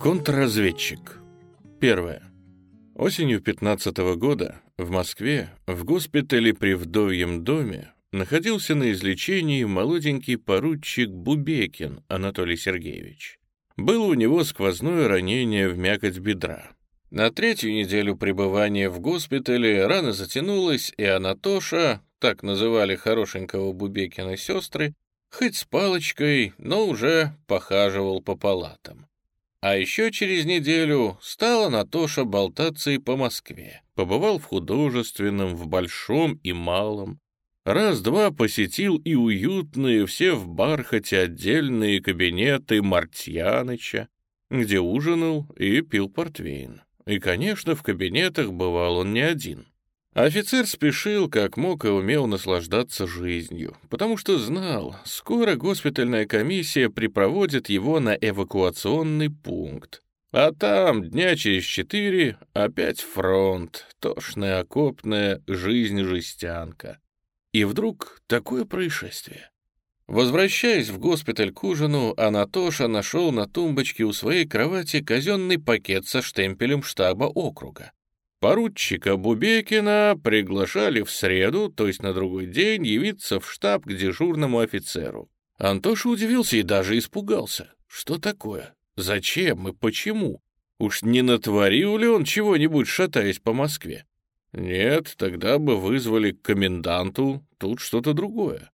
Контрразведчик. Первое. Осенью 15 -го года в Москве в госпитале при Вдовьем доме находился на излечении молоденький поручик Бубекин Анатолий Сергеевич. Было у него сквозное ранение в мякоть бедра. На третью неделю пребывания в госпитале рана затянулась, и Анатоша, так называли хорошенького Бубекина сестры, хоть с палочкой, но уже похаживал по палатам. А еще через неделю стала Натоша болтаться и по Москве. Побывал в художественном, в большом и малом. Раз-два посетил и уютные, все в бархате отдельные кабинеты Мартьяныча, где ужинал и пил портвейн. И, конечно, в кабинетах бывал он не один. Офицер спешил, как мог и умел наслаждаться жизнью, потому что знал, скоро госпитальная комиссия припроводит его на эвакуационный пункт. А там дня через четыре опять фронт, тошная окопная жизнь-жестянка. И вдруг такое происшествие. Возвращаясь в госпиталь к ужину, Анатоша нашел на тумбочке у своей кровати казенный пакет со штемпелем штаба округа. Поручика Бубекина приглашали в среду, то есть на другой день, явиться в штаб к дежурному офицеру. Антоша удивился и даже испугался. Что такое? Зачем и почему? Уж не натворил ли он чего-нибудь, шатаясь по Москве? Нет, тогда бы вызвали к коменданту, тут что-то другое.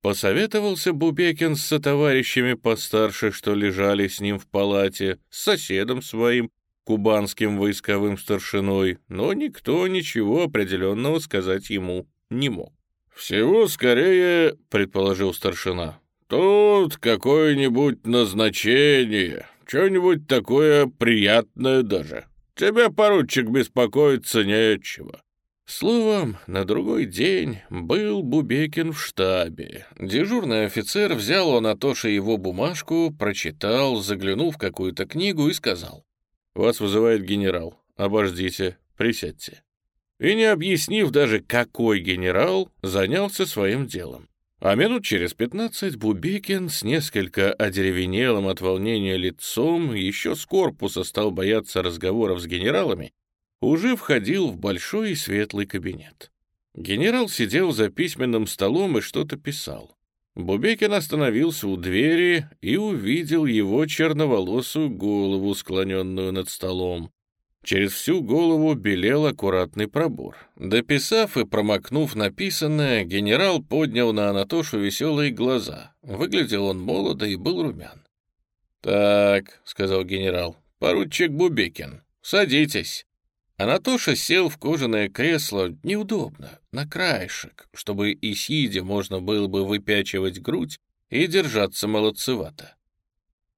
Посоветовался Бубекин с сотоварищами постарше, что лежали с ним в палате, с соседом своим, кубанским войсковым старшиной, но никто ничего определенного сказать ему не мог. «Всего скорее», — предположил старшина, — «тут какое-нибудь назначение, что-нибудь такое приятное даже. Тебе, поручик, беспокоиться нечего». Словом, на другой день был Бубекин в штабе. Дежурный офицер взял у Анатоши его бумажку, прочитал, заглянул в какую-то книгу и сказал. Вас вызывает генерал. Обождите, присядьте». И не объяснив даже, какой генерал, занялся своим делом. А минут через пятнадцать Бубекин с несколько одеревенелым от волнения лицом, еще с корпуса стал бояться разговоров с генералами, уже входил в большой и светлый кабинет. Генерал сидел за письменным столом и что-то писал. Бубекин остановился у двери и увидел его черноволосую голову, склоненную над столом. Через всю голову белел аккуратный пробор. Дописав и промокнув написанное, генерал поднял на Анатошу веселые глаза. Выглядел он молодо и был румян. «Так», — сказал генерал, — «поручик Бубекин, садитесь». Анатоша сел в кожаное кресло неудобно, на краешек, чтобы и сидя можно было бы выпячивать грудь и держаться молодцевато.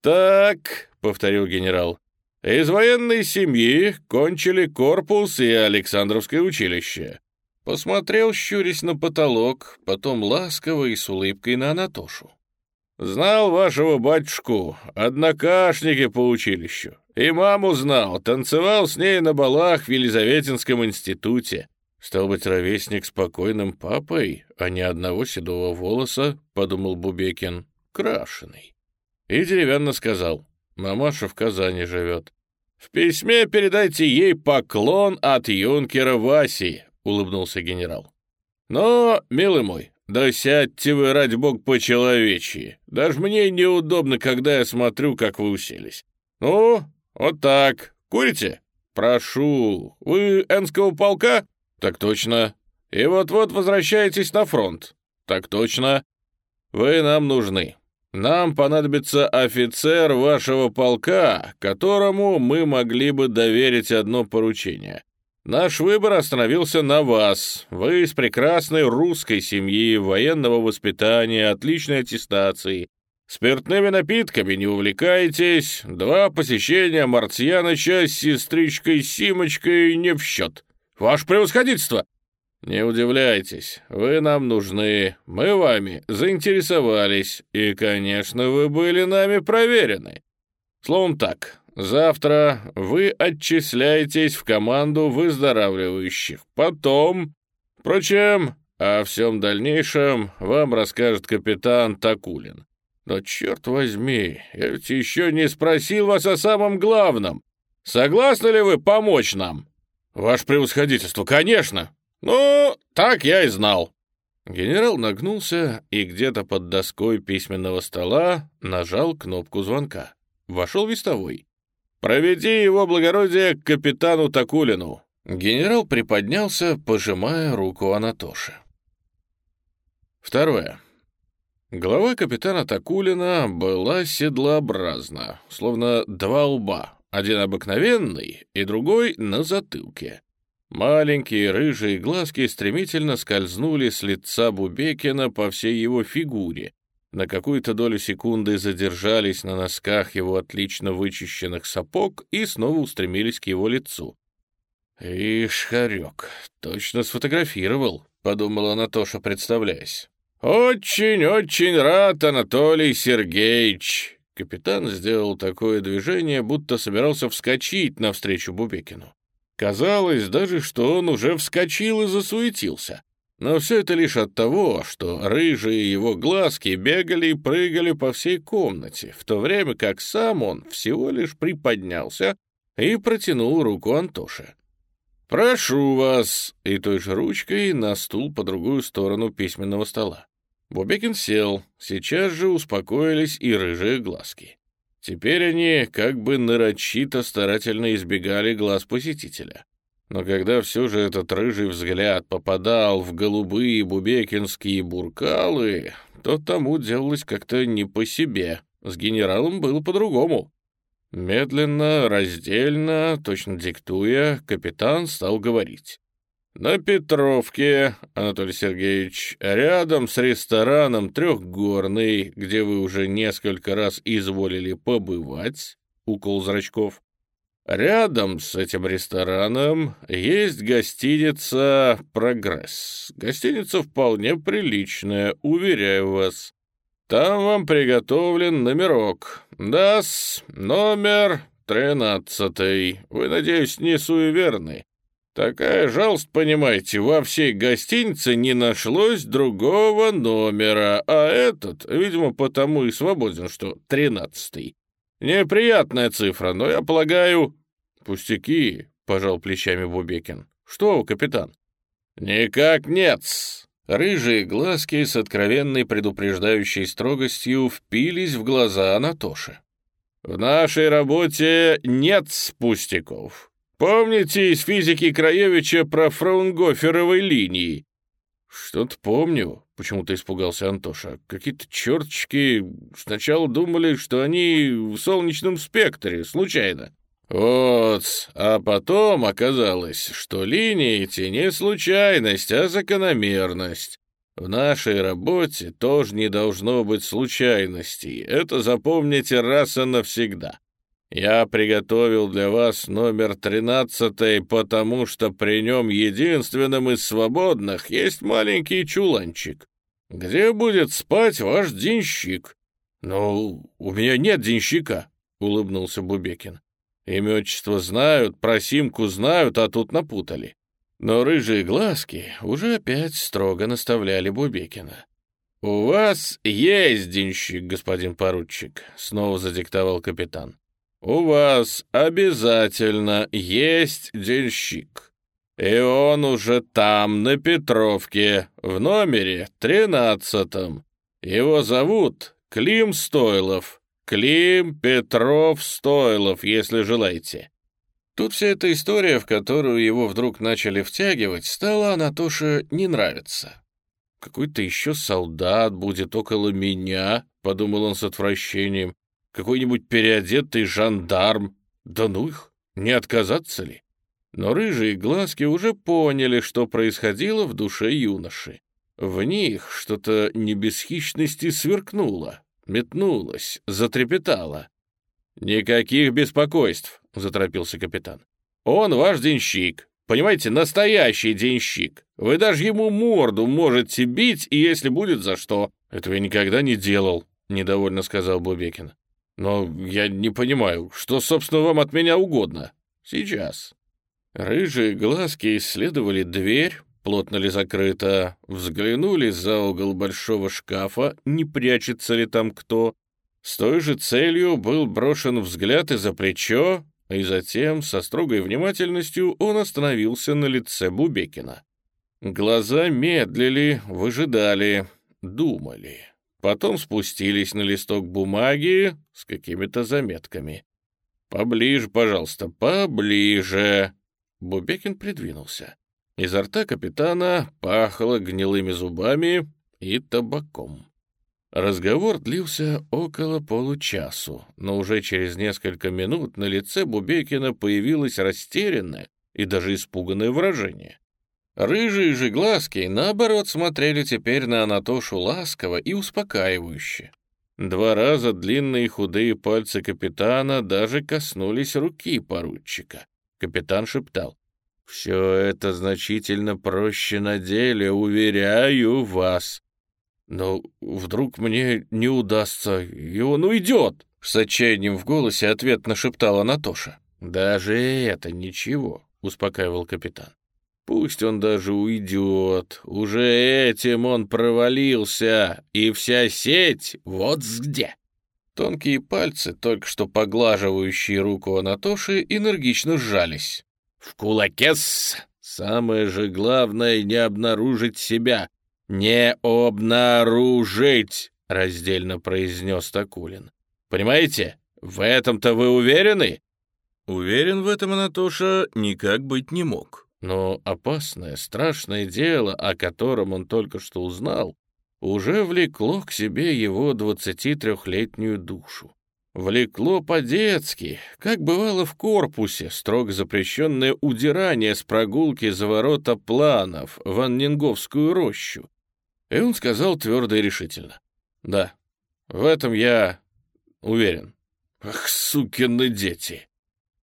«Так», — повторил генерал, — «из военной семьи кончили корпус и Александровское училище». Посмотрел, щурясь на потолок, потом ласково и с улыбкой на Анатошу. «Знал вашего батюшку, однокашники по училищу. И маму знал, танцевал с ней на балах в Елизаветинском институте. Стал быть, ровесник спокойным папой, а не одного седого волоса, подумал Бубекин, крашеный. И деревянно сказал, мамаша в Казани живет. В письме передайте ей поклон от юнкера Васи, улыбнулся генерал. Но, милый мой, да сядьте вы, ради бог, по-человечьи. Даже мне неудобно, когда я смотрю, как вы уселись. Ну, «Вот так. Курите?» «Прошу. Вы Энского полка?» «Так точно. И вот-вот возвращаетесь на фронт?» «Так точно. Вы нам нужны. Нам понадобится офицер вашего полка, которому мы могли бы доверить одно поручение. Наш выбор остановился на вас. Вы из прекрасной русской семьи, военного воспитания, отличной аттестации, Спиртными напитками не увлекайтесь. Два посещения Мартьяныча с сестричкой Симочкой не в счет. Ваше превосходительство!» «Не удивляйтесь, вы нам нужны, мы вами заинтересовались, и, конечно, вы были нами проверены. Словом так, завтра вы отчисляетесь в команду выздоравливающих. Потом, впрочем, о всем дальнейшем вам расскажет капитан Такулин. Но черт возьми, я ведь еще не спросил вас о самом главном. Согласны ли вы помочь нам? Ваше превосходительство, конечно. Ну, так я и знал. Генерал нагнулся и где-то под доской письменного стола нажал кнопку звонка. Вошел вестовой. «Проведи его благородие к капитану Такулину». Генерал приподнялся, пожимая руку Анатоши. Второе. Голова капитана Такулина была седлообразна, словно два лба, один обыкновенный и другой на затылке. Маленькие рыжие глазки стремительно скользнули с лица Бубекина по всей его фигуре, на какую-то долю секунды задержались на носках его отлично вычищенных сапог и снова устремились к его лицу. «Ишь, хорек, точно сфотографировал», — подумала Анатоша, представляясь. «Очень-очень рад, Анатолий Сергеевич!» Капитан сделал такое движение, будто собирался вскочить навстречу Бубекину. Казалось даже, что он уже вскочил и засуетился. Но все это лишь от того, что рыжие его глазки бегали и прыгали по всей комнате, в то время как сам он всего лишь приподнялся и протянул руку Антоше. «Прошу вас!» и той же ручкой на стул по другую сторону письменного стола. Бубекин сел, сейчас же успокоились и рыжие глазки. Теперь они как бы нарочито старательно избегали глаз посетителя. Но когда все же этот рыжий взгляд попадал в голубые бубекинские буркалы, то тому делалось как-то не по себе. С генералом было по-другому. Медленно, раздельно, точно диктуя, капитан стал говорить. «На Петровке, Анатолий Сергеевич, рядом с рестораном «Трехгорный», где вы уже несколько раз изволили побывать, укол зрачков, рядом с этим рестораном есть гостиница «Прогресс». Гостиница вполне приличная, уверяю вас. Там вам приготовлен номерок. Да-с, номер тринадцатый. Вы, надеюсь, не суеверны. Такая жалость, понимаете, во всей гостинице не нашлось другого номера, а этот, видимо, потому и свободен, что тринадцатый. Неприятная цифра, но я полагаю... Пустяки, — пожал плечами Бубекин. Что капитан? Никак нет -с. Рыжие глазки с откровенной предупреждающей строгостью впились в глаза Анатоши. «В нашей работе нет пустяков. Помните из физики Краевича про фраунгоферовой линии?» «Что-то помню», — почему-то испугался Антоша. «Какие-то черточки сначала думали, что они в солнечном спектре, случайно». «Вот, а потом оказалось, что линии эти не случайность, а закономерность. В нашей работе тоже не должно быть случайностей. Это запомните раз и навсегда. Я приготовил для вас номер тринадцатый, потому что при нем единственным из свободных есть маленький чуланчик, где будет спать ваш денщик. «Ну, у меня нет денщика», — улыбнулся Бубекин. «Имя отчество знают, про Симку знают, а тут напутали». Но рыжие глазки уже опять строго наставляли Бубекина. «У вас есть денщик, господин поручик», — снова задиктовал капитан. «У вас обязательно есть денщик. И он уже там, на Петровке, в номере тринадцатом. Его зовут Клим Стойлов. Клим Петров Стойлов, если желаете». Тут вся эта история, в которую его вдруг начали втягивать, стала Анатоше не нравиться. «Какой-то еще солдат будет около меня», — подумал он с отвращением какой-нибудь переодетый жандарм. Да ну их, не отказаться ли? Но рыжие глазки уже поняли, что происходило в душе юноши. В них что-то не без хищности сверкнуло, метнулось, затрепетало. «Никаких беспокойств», — заторопился капитан. «Он ваш денщик, понимаете, настоящий денщик. Вы даже ему морду можете бить, и если будет за что». «Этого я никогда не делал», — недовольно сказал Бубекин. Но я не понимаю, что, собственно, вам от меня угодно. Сейчас. Рыжие глазки исследовали дверь, плотно ли закрыто, взглянули за угол большого шкафа, не прячется ли там кто. С той же целью был брошен взгляд и за плечо, и затем, со строгой внимательностью, он остановился на лице Бубекина. Глаза медлили, выжидали, думали. Потом спустились на листок бумаги с какими-то заметками. «Поближе, пожалуйста, поближе!» Бубекин придвинулся. Изо рта капитана пахло гнилыми зубами и табаком. Разговор длился около получасу, но уже через несколько минут на лице Бубекина появилось растерянное и даже испуганное выражение. Рыжие же глазки, наоборот, смотрели теперь на Анатошу ласково и успокаивающе. Два раза длинные худые пальцы капитана даже коснулись руки поручика. Капитан шептал. «Все это значительно проще на деле, уверяю вас. Но вдруг мне не удастся, и он уйдет!» С отчаянием в голосе ответ нашептала Натоша. «Даже это ничего», — успокаивал капитан. Пусть он даже уйдет, уже этим он провалился, и вся сеть вот где. Тонкие пальцы, только что поглаживающие руку Анатоши, энергично сжались. В кулаке-с! Самое же главное — не обнаружить себя. Не обнаружить, — раздельно произнес Такулин. Понимаете, в этом-то вы уверены? Уверен в этом Анатоша никак быть не мог. Но опасное, страшное дело, о котором он только что узнал, уже влекло к себе его 23-летнюю душу. Влекло по-детски, как бывало в корпусе, строго запрещенное удирание с прогулки за ворота планов в Аннинговскую рощу. И он сказал твердо и решительно. «Да, в этом я уверен». «Ах, сукины дети!»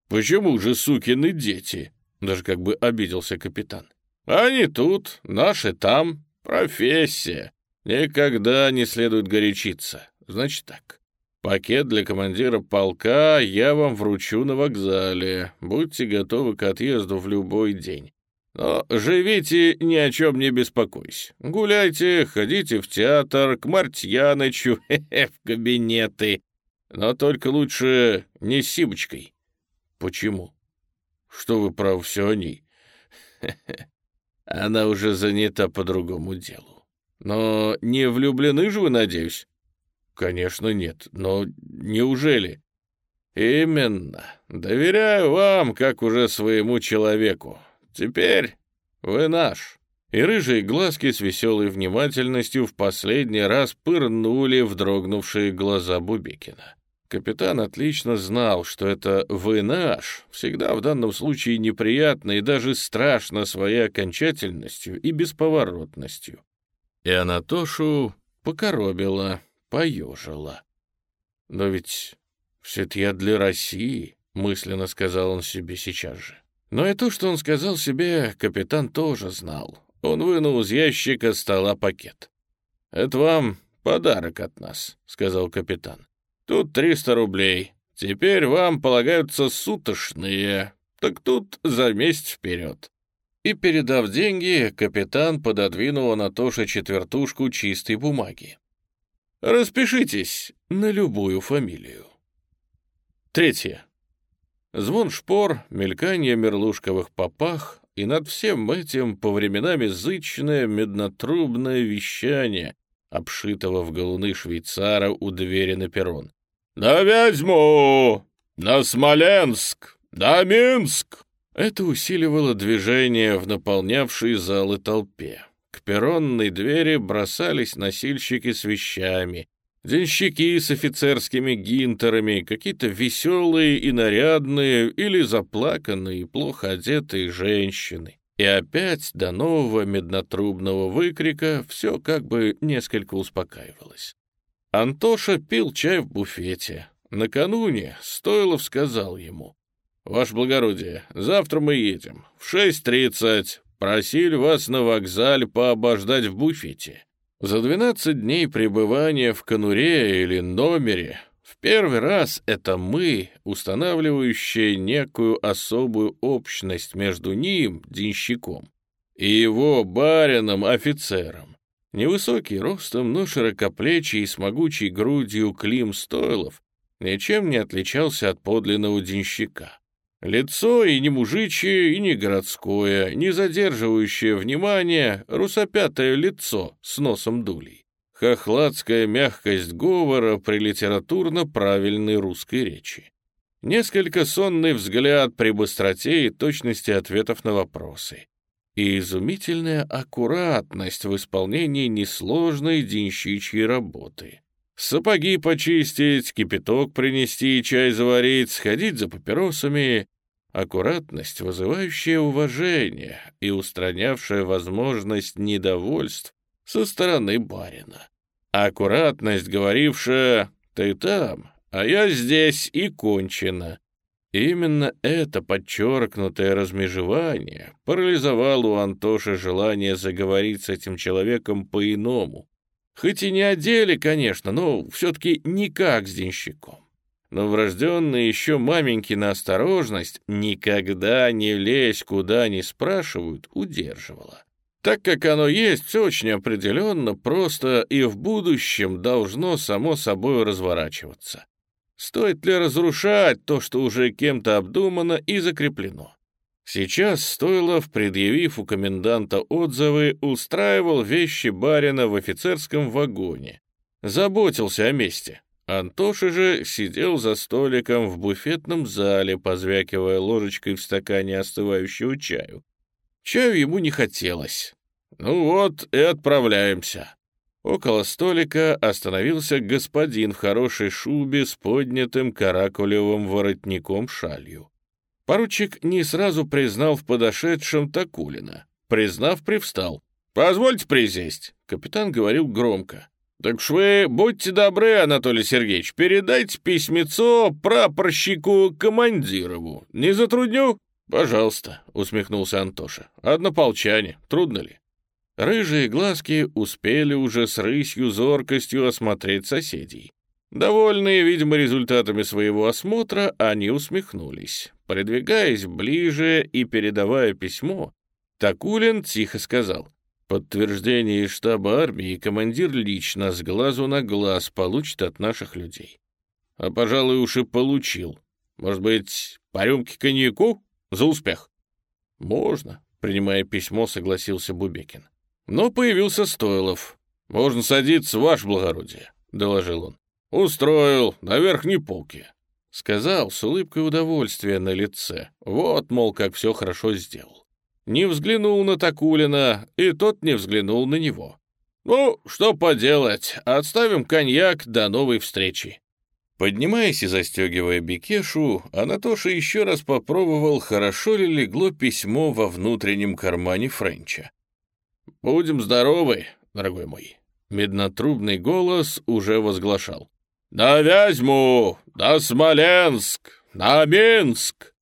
«Почему же сукины дети?» Даже как бы обиделся капитан. «Они тут, наши там. Профессия. Никогда не следует горячиться. Значит так. Пакет для командира полка я вам вручу на вокзале. Будьте готовы к отъезду в любой день. Но живите, ни о чем не беспокойся. Гуляйте, ходите в театр, к Мартьянычу, в кабинеты. Но только лучше не с Симочкой. Почему? Что вы правы все ней. Она уже занята по другому делу. Но не влюблены же вы, надеюсь? Конечно, нет. Но неужели? Именно. Доверяю вам, как уже своему человеку. Теперь вы наш. И рыжие глазки с веселой внимательностью в последний раз пырнули в дрогнувшие глаза Бубекина. Капитан отлично знал, что это «вы наш» всегда в данном случае неприятно и даже страшно своей окончательностью и бесповоротностью. И Анатошу покоробила, поежила. «Но ведь все это я для России», — мысленно сказал он себе сейчас же. Но и то, что он сказал себе, капитан тоже знал. Он вынул из ящика стола пакет. «Это вам подарок от нас», — сказал капитан. Тут 300 рублей. Теперь вам полагаются суточные. Так тут за месяц вперед». И, передав деньги, капитан пододвинул Анатоше четвертушку чистой бумаги. «Распишитесь на любую фамилию». Третье. Звон шпор, мелькание мерлушковых попах, и над всем этим по временам зычное меднотрубное вещание, обшитого в галуны швейцара у двери на перрон. «На Вязьму! На Смоленск! На Минск!» Это усиливало движение в наполнявшей залы толпе. К перронной двери бросались носильщики с вещами, денщики с офицерскими гинтерами, какие-то веселые и нарядные или заплаканные, плохо одетые женщины. И опять до нового меднотрубного выкрика все как бы несколько успокаивалось. Антоша пил чай в буфете. Накануне Стойлов сказал ему, «Ваше благородие, завтра мы едем. В 6.30. Просили вас на вокзале пообождать в буфете». За 12 дней пребывания в конуре или номере в первый раз это мы, устанавливающие некую особую общность между ним, денщиком, и его барином-офицером. Невысокий ростом, но широкоплечий и с могучей грудью Клим Стойлов ничем не отличался от подлинного денщика. Лицо и не мужичье, и не городское, не задерживающее внимание, русопятое лицо с носом дулей. Хохладская мягкость говора при литературно правильной русской речи. Несколько сонный взгляд при быстроте и точности ответов на вопросы. И изумительная аккуратность в исполнении несложной денщичьей работы. Сапоги почистить, кипяток принести, чай заварить, сходить за папиросами. Аккуратность, вызывающая уважение и устранявшая возможность недовольств со стороны барина. Аккуратность, говорившая «ты там, а я здесь и кончено». Именно это подчеркнутое размежевание парализовало у Антоши желание заговорить с этим человеком по-иному, Хоть и не о деле, конечно, но все-таки никак с денщиком. Но врожденная еще маменьки на осторожность никогда не лезь, куда не спрашивают, удерживала. Так как оно есть, все очень определенно, просто и в будущем должно само собой разворачиваться. Стоит ли разрушать то, что уже кем-то обдумано и закреплено? Сейчас Стойлов, предъявив у коменданта отзывы, устраивал вещи барина в офицерском вагоне. Заботился о месте. Антоша же сидел за столиком в буфетном зале, позвякивая ложечкой в стакане остывающего чаю. Чаю ему не хотелось. «Ну вот и отправляемся». Около столика остановился господин в хорошей шубе с поднятым каракулевым воротником шалью. Поручик не сразу признал в подошедшем Такулина. Признав, привстал. «Позвольте присесть», — капитан говорил громко. «Так ж вы будьте добры, Анатолий Сергеевич, передайте письмецо прапорщику Командирову. Не затрудню?» «Пожалуйста», — усмехнулся Антоша. «Однополчане, трудно ли?» Рыжие глазки успели уже с рысью зоркостью осмотреть соседей. Довольные, видимо, результатами своего осмотра, они усмехнулись. Продвигаясь ближе и передавая письмо, Такулин тихо сказал, «Подтверждение штаба армии командир лично с глазу на глаз получит от наших людей. А, пожалуй, уж и получил. Может быть, по рюмке коньяку? За успех?» «Можно», — принимая письмо, согласился Бубекин. Но появился Стойлов. «Можно садиться, ваше благородие», — доложил он. «Устроил, на верхней полке». Сказал с улыбкой удовольствия на лице. Вот, мол, как все хорошо сделал. Не взглянул на Такулина, и тот не взглянул на него. «Ну, что поделать, отставим коньяк до новой встречи». Поднимаясь и застегивая бикешу, Анатоша еще раз попробовал, хорошо ли легло письмо во внутреннем кармане Френча. «Будем здоровы, дорогой мой». Меднотрубный голос уже возглашал. «На Вязьму! На Смоленск! На Минск!»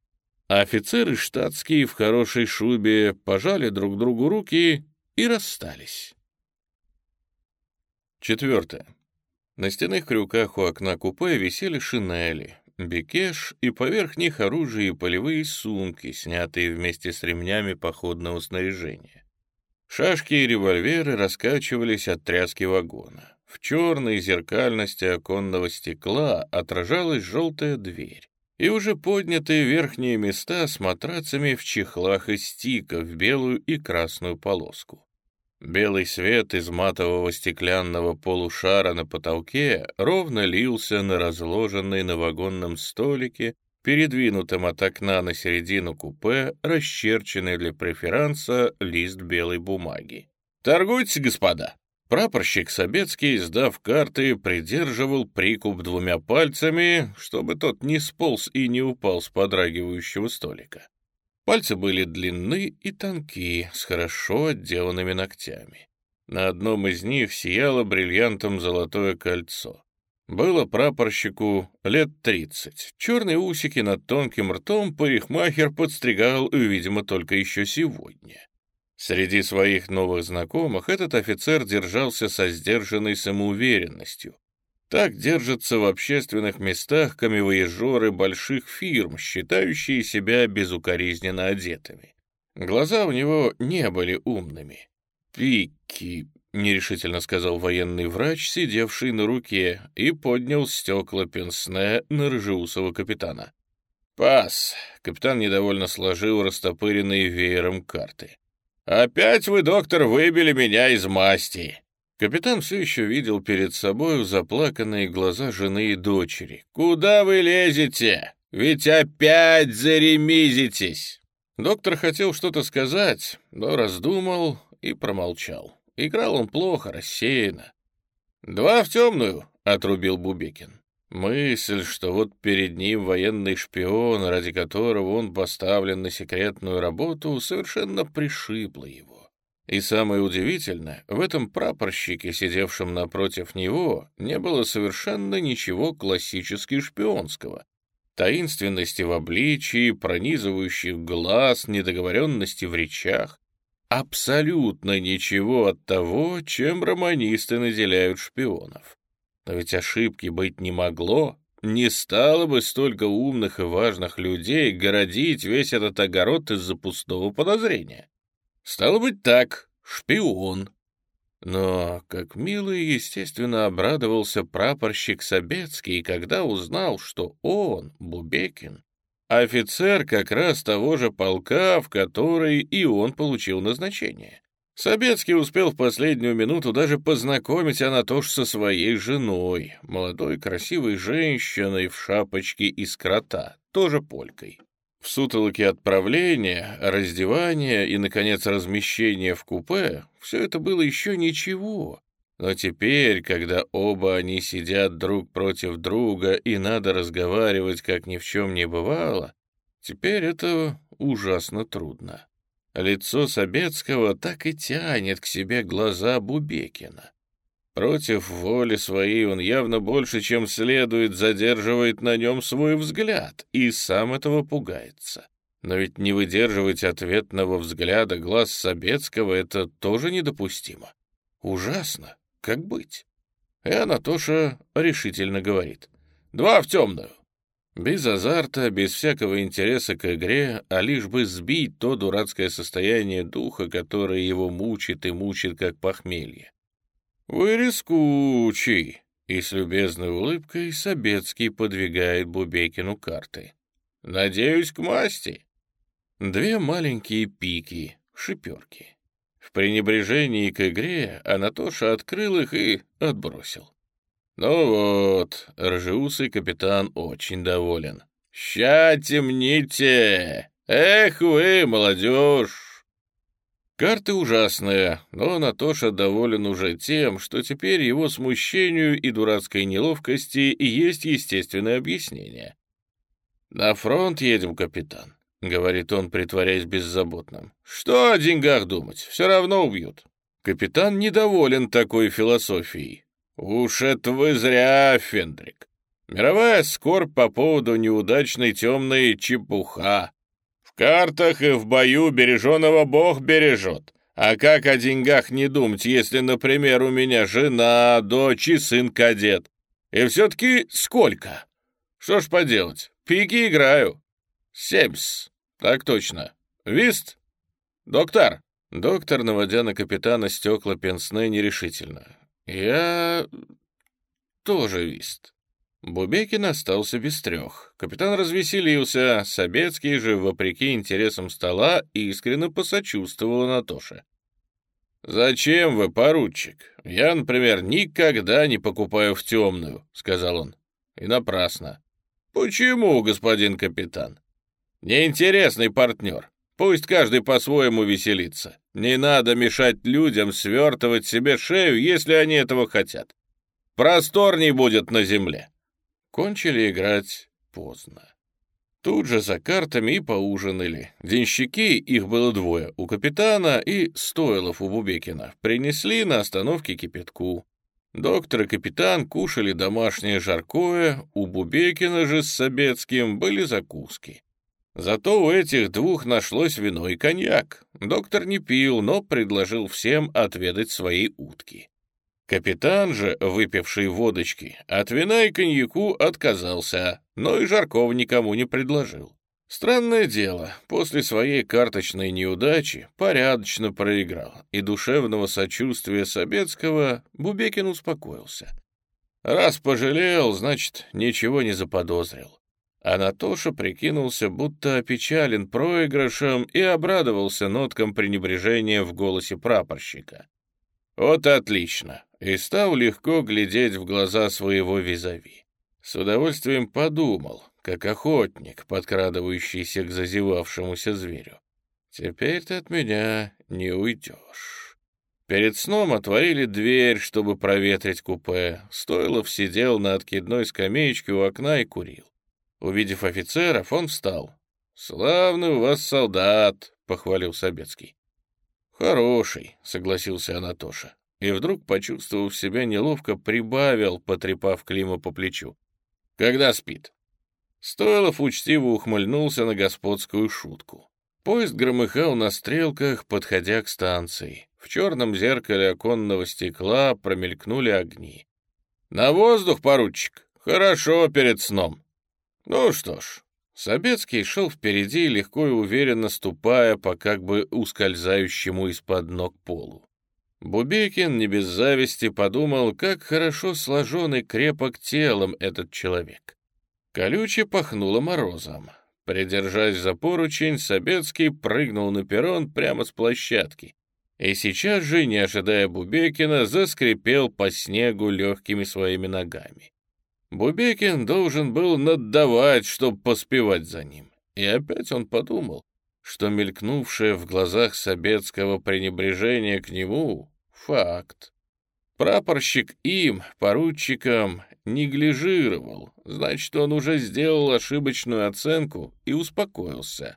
Офицеры штатские в хорошей шубе пожали друг другу руки и расстались. Четвертое. На стенных крюках у окна купе висели шинели, бекеш и поверх них оружие и полевые сумки, снятые вместе с ремнями походного снаряжения. Шашки и револьверы раскачивались от тряски вагона. В черной зеркальности оконного стекла отражалась желтая дверь и уже поднятые верхние места с матрацами в чехлах из стика в белую и красную полоску. Белый свет из матового стеклянного полушара на потолке ровно лился на разложенный на вагонном столике, передвинутом от окна на середину купе, расчерченный для преферанса лист белой бумаги. «Торгуйтесь, господа!» Прапорщик Собецкий, сдав карты, придерживал прикуп двумя пальцами, чтобы тот не сполз и не упал с подрагивающего столика. Пальцы были длинны и тонкие, с хорошо отделанными ногтями. На одном из них сияло бриллиантом золотое кольцо. Было прапорщику лет тридцать. Черные усики над тонким ртом парикмахер подстригал, видимо, только еще сегодня. Среди своих новых знакомых этот офицер держался со сдержанной самоуверенностью. Так держатся в общественных местах камевоежоры больших фирм, считающие себя безукоризненно одетыми. Глаза у него не были умными. «Пики», — нерешительно сказал военный врач, сидевший на руке, и поднял стекла пенсне на рыжеусого капитана. «Пас!» — капитан недовольно сложил растопыренные веером карты. «Опять вы, доктор, выбили меня из масти!» Капитан все еще видел перед собой заплаканные глаза жены и дочери. «Куда вы лезете? Ведь опять заремизитесь!» Доктор хотел что-то сказать, но раздумал и промолчал. Играл он плохо, рассеянно. «Два в темную», — отрубил Бубекин. Мысль, что вот перед ним военный шпион, ради которого он поставлен на секретную работу, совершенно пришибла его. И самое удивительное, в этом прапорщике, сидевшем напротив него, не было совершенно ничего классически шпионского. Таинственности в обличии, пронизывающих глаз, недоговоренности в речах абсолютно ничего от того, чем романисты наделяют шпионов. Но ведь ошибки быть не могло. Не стало бы столько умных и важных людей городить весь этот огород из-за пустого подозрения. Стало быть так, шпион. Но как мило и естественно обрадовался прапорщик Собецкий, когда узнал, что он, Бубекин, Офицер как раз того же полка, в который и он получил назначение. Собецкий успел в последнюю минуту даже познакомить Анатош со своей женой, молодой красивой женщиной в шапочке из крота, тоже полькой. В сутолоке отправления, раздевания и, наконец, размещения в купе все это было еще ничего, но теперь, когда оба они сидят друг против друга и надо разговаривать, как ни в чем не бывало, теперь это ужасно трудно. Лицо Собецкого так и тянет к себе глаза Бубекина. Против воли своей он явно больше, чем следует, задерживает на нем свой взгляд и сам этого пугается. Но ведь не выдерживать ответного взгляда глаз Собецкого — это тоже недопустимо. Ужасно. Как быть? И Анатоша решительно говорит. «Два в темную». Без азарта, без всякого интереса к игре, а лишь бы сбить то дурацкое состояние духа, которое его мучит и мучит, как похмелье. «Вы рискучий!» И с любезной улыбкой Собецкий подвигает Бубекину карты. «Надеюсь, к масти». Две маленькие пики, шиперки. В пренебрежении к игре Анатоша открыл их и отбросил. Ну вот, ржеусый капитан очень доволен. «Ща темните! Эх вы, молодежь!» Карты ужасные, но Анатоша доволен уже тем, что теперь его смущению и дурацкой неловкости есть естественное объяснение. «На фронт едем, капитан. — говорит он, притворяясь беззаботным. «Что о деньгах думать? Все равно убьют». Капитан недоволен такой философией. «Уж это вы зря, Фендрик. Мировая скорбь по поводу неудачной темной чепуха. В картах и в бою береженого Бог бережет. А как о деньгах не думать, если, например, у меня жена, дочь и сын-кадет? И все-таки сколько? Что ж поделать, пики играю. Семьс. «Так точно. Вист? Доктор!» Доктор, наводя на капитана стекла пенсне, нерешительно. «Я... тоже вист». Бубекин остался без трех. Капитан развеселился, Собецкий же, вопреки интересам стола, искренне посочувствовал Анатоше. «Зачем вы, поручик? Я, например, никогда не покупаю в темную», — сказал он. «И напрасно». «Почему, господин капитан?» Неинтересный партнер. Пусть каждый по-своему веселится. Не надо мешать людям свертывать себе шею, если они этого хотят. Просторней будет на земле. Кончили играть поздно. Тут же за картами и поужинали. Денщики, их было двое, у капитана и Стойлов у Бубекина, принесли на остановке кипятку. Доктор и капитан кушали домашнее жаркое, у Бубекина же с Собецким были закуски. Зато у этих двух нашлось вино и коньяк. Доктор не пил, но предложил всем отведать свои утки. Капитан же, выпивший водочки, от вина и коньяку отказался, но и жаркого никому не предложил. Странное дело, после своей карточной неудачи порядочно проиграл, и душевного сочувствия Собецкого Бубекин успокоился. Раз пожалел, значит, ничего не заподозрил. Анатоша прикинулся, будто опечален проигрышем и обрадовался ноткам пренебрежения в голосе прапорщика. Вот отлично, и стал легко глядеть в глаза своего визави. С удовольствием подумал, как охотник, подкрадывающийся к зазевавшемуся зверю. «Теперь ты от меня не уйдешь». Перед сном отворили дверь, чтобы проветрить купе. Стоилов сидел на откидной скамеечке у окна и курил. Увидев офицеров, он встал. «Славный у вас солдат», — похвалил Собецкий. «Хороший», — согласился Анатоша. И вдруг, почувствовав себя неловко, прибавил, потрепав Клима по плечу. «Когда спит?» Стоилов учтиво ухмыльнулся на господскую шутку. Поезд громыхал на стрелках, подходя к станции. В черном зеркале оконного стекла промелькнули огни. «На воздух, поручик! Хорошо перед сном!» Ну что ж, Собецкий шел впереди, легко и уверенно ступая по как бы ускользающему из-под ног полу. Бубекин не без зависти подумал, как хорошо сложен и крепок телом этот человек. Колюче пахнуло морозом. Придержась за поручень, Собецкий прыгнул на перрон прямо с площадки. И сейчас же, не ожидая Бубекина, заскрипел по снегу легкими своими ногами. Бубекин должен был наддавать, чтобы поспевать за ним. И опять он подумал, что мелькнувшее в глазах Собецкого пренебрежение к нему — факт. Прапорщик им, поручиком, неглижировал, значит, он уже сделал ошибочную оценку и успокоился.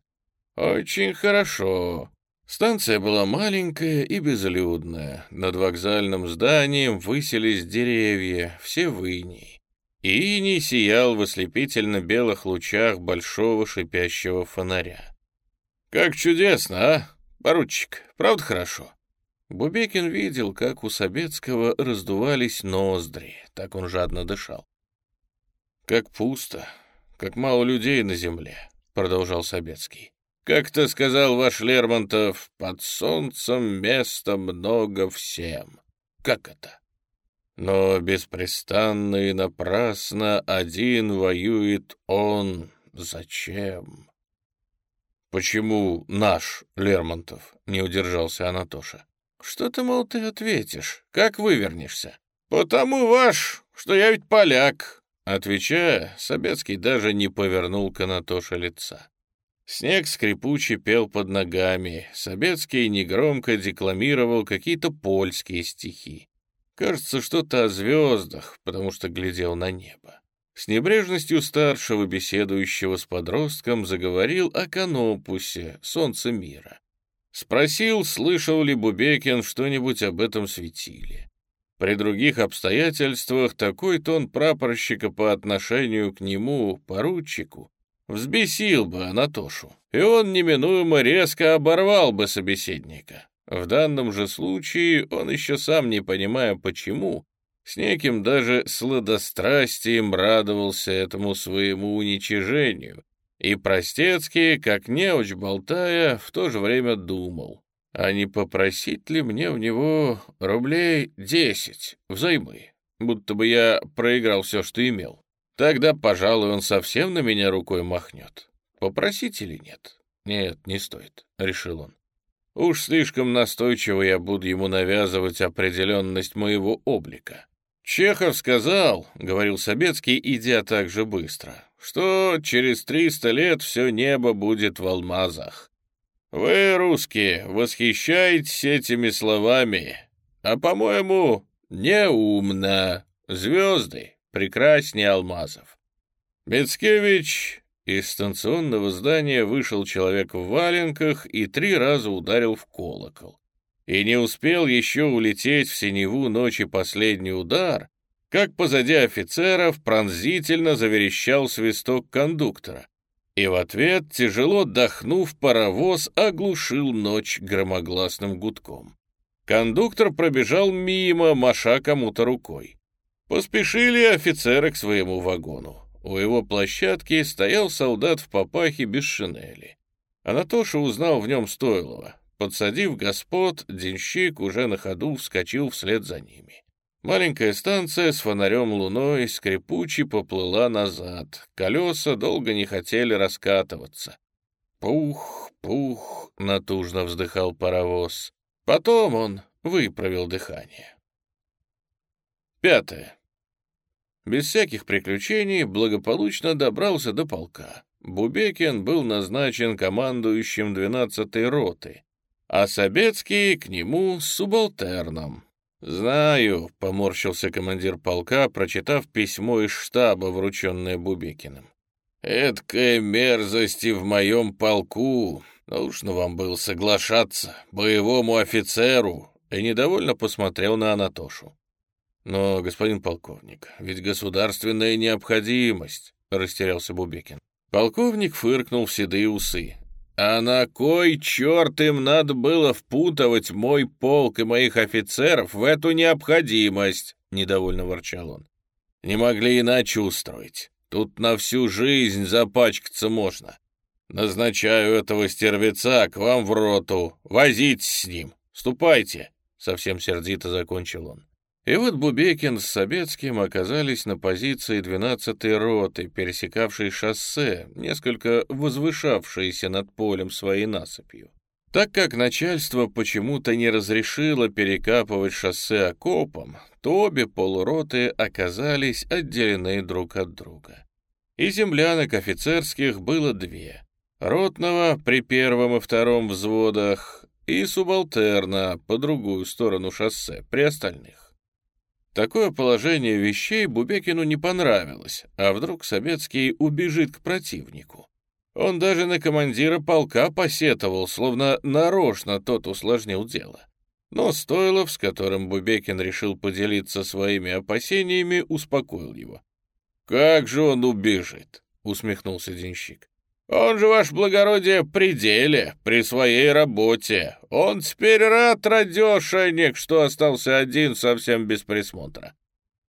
Очень хорошо. Станция была маленькая и безлюдная. Над вокзальным зданием высились деревья, все в и иней сиял в ослепительно-белых лучах большого шипящего фонаря. «Как чудесно, а, поручик, правда хорошо?» Бубекин видел, как у Собецкого раздувались ноздри, так он жадно дышал. «Как пусто, как мало людей на земле», — продолжал Собецкий. «Как-то сказал ваш Лермонтов, под солнцем места много всем. Как это?» Но беспрестанно и напрасно один воюет он. Зачем? Почему наш Лермонтов? Не удержался Анатоша. Что ты, мол, ты ответишь? Как вывернешься? Потому ваш, что я ведь поляк. Отвечая, Собецкий даже не повернул к Анатоше лица. Снег скрипучий пел под ногами. Собецкий негромко декламировал какие-то польские стихи. Кажется, что-то о звездах, потому что глядел на небо. С небрежностью старшего, беседующего с подростком, заговорил о Канопусе, солнце мира. Спросил, слышал ли Бубекин что-нибудь об этом светиле. При других обстоятельствах такой тон прапорщика по отношению к нему, поручику, взбесил бы Анатошу, и он неминуемо резко оборвал бы собеседника. В данном же случае он еще сам, не понимая почему, с неким даже сладострастием радовался этому своему уничижению, и простецкий, как неуч болтая, в то же время думал, а не попросить ли мне у него рублей десять взаймы, будто бы я проиграл все, что имел. Тогда, пожалуй, он совсем на меня рукой махнет. Попросить или нет? Нет, не стоит, — решил он. Уж слишком настойчиво я буду ему навязывать определенность моего облика. Чехов сказал, — говорил Собецкий, идя так же быстро, — что через триста лет все небо будет в алмазах. Вы, русские, восхищаетесь этими словами, а, по-моему, неумно. Звезды прекраснее алмазов. Мицкевич из станционного здания вышел человек в валенках и три раза ударил в колокол. И не успел еще улететь в синеву ночи последний удар, как позади офицеров пронзительно заверещал свисток кондуктора. И в ответ, тяжело дохнув, паровоз оглушил ночь громогласным гудком. Кондуктор пробежал мимо, маша кому-то рукой. Поспешили офицеры к своему вагону. У его площадки стоял солдат в папахе без шинели. Анатоша узнал в нем Стойлова. Подсадив господ, денщик уже на ходу вскочил вслед за ними. Маленькая станция с фонарем луной скрипуче поплыла назад. Колеса долго не хотели раскатываться. Пух, пух, натужно вздыхал паровоз. Потом он выправил дыхание. Пятое. Без всяких приключений благополучно добрался до полка. Бубекин был назначен командующим 12-й роты, а Собецкий к нему с субалтерном. «Знаю», — поморщился командир полка, прочитав письмо из штаба, врученное Бубекиным. «Эдкая мерзость и в моем полку. Нужно вам было соглашаться, боевому офицеру», и недовольно посмотрел на Анатошу. «Но, господин полковник, ведь государственная необходимость», — растерялся Бубекин. Полковник фыркнул в седые усы. «А на кой черт им надо было впутывать мой полк и моих офицеров в эту необходимость?» — недовольно ворчал он. «Не могли иначе устроить. Тут на всю жизнь запачкаться можно. Назначаю этого стервеца к вам в роту. Возитесь с ним. Ступайте!» — совсем сердито закончил он. И вот Бубекин с Собецким оказались на позиции 12-й роты, пересекавшей шоссе, несколько возвышавшееся над полем своей насыпью. Так как начальство почему-то не разрешило перекапывать шоссе окопом, то обе полуроты оказались отделены друг от друга. И землянок офицерских было две. Ротного при первом и втором взводах и субалтерна по другую сторону шоссе при остальных. Такое положение вещей Бубекину не понравилось, а вдруг Собецкий убежит к противнику. Он даже на командира полка посетовал, словно нарочно тот усложнил дело. Но Стойлов, с которым Бубекин решил поделиться своими опасениями, успокоил его. «Как же он убежит?» — усмехнулся денщик. Он же, ваше благородие, при деле, при своей работе. Он теперь рад, радешенек, что остался один совсем без присмотра.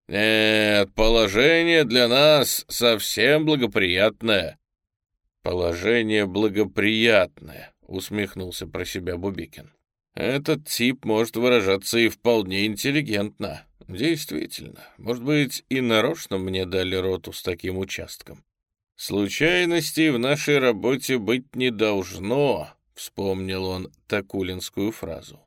Нет, положение для нас совсем благоприятное. Положение благоприятное, усмехнулся про себя Бубикин. Этот тип может выражаться и вполне интеллигентно. Действительно, может быть, и нарочно мне дали роту с таким участком. «Случайностей в нашей работе быть не должно», — вспомнил он такулинскую фразу.